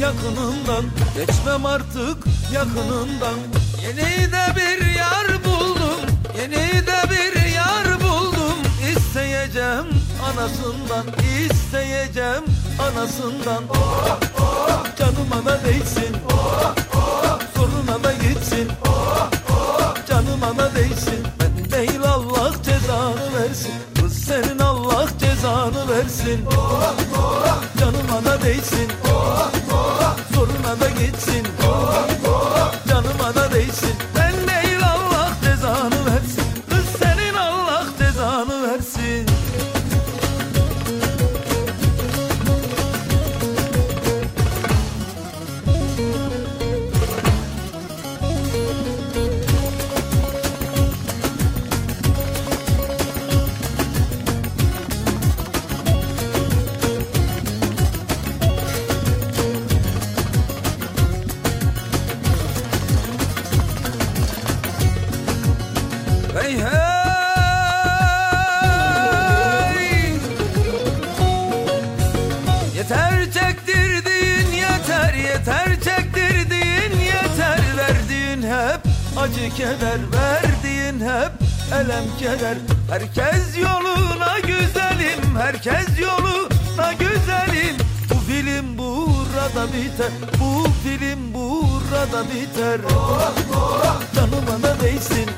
yakınından. Geçmem artık yakınından. Yeni de bir yar buldum Yeni de bir yar buldum. İsteyeceğim anasından isteyeceğim anasından. Canıma da değsin Soruna da gitsin. Canıma da değsin Ben değil Allah cezanı versin. Kız senin cezanı versin. Canıma da değsin. Soruna da gitsin Canıma Hey hey. Yeter çektirdiğin yeter yeter çektirdiğin yeter Verdiğin hep. Acı keder verdiğin hep elem keder. Herkes yoluna güzelim herkes yoluna güzelim. Bu film burada biter. Bu film burada biter. Canıma da değsin.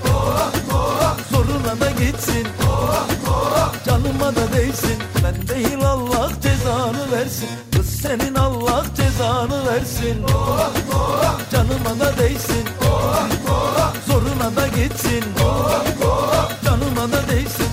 Soruna da gitsin. Canıma da değsin. Ben değil Allah cezanı versin. Kız senin Allah cezanı versin. Canıma da değsin. Soruna da gitsin. Canıma da değsin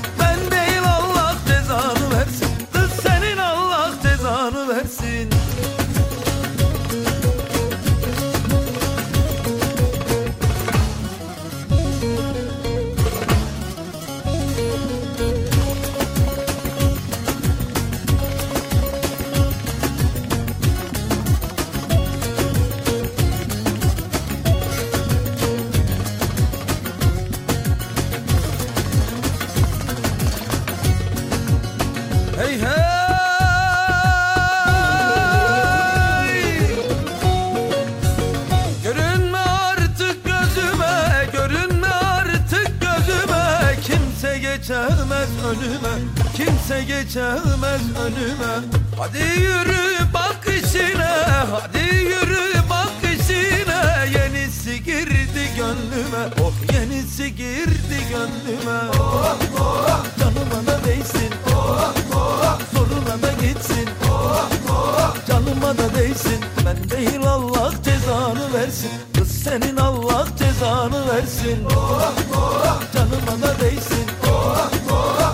geçemez önüme. Kimse geçemez önüme. Hadi yürü bak işine Hadi yürü bak işine. Yenisi girdi gönlüme. Oh yenisi girdi gönlüme. Canıma versin Kız senin Allah cezanı versin oh, oh. Canıma da değsin oh, oh.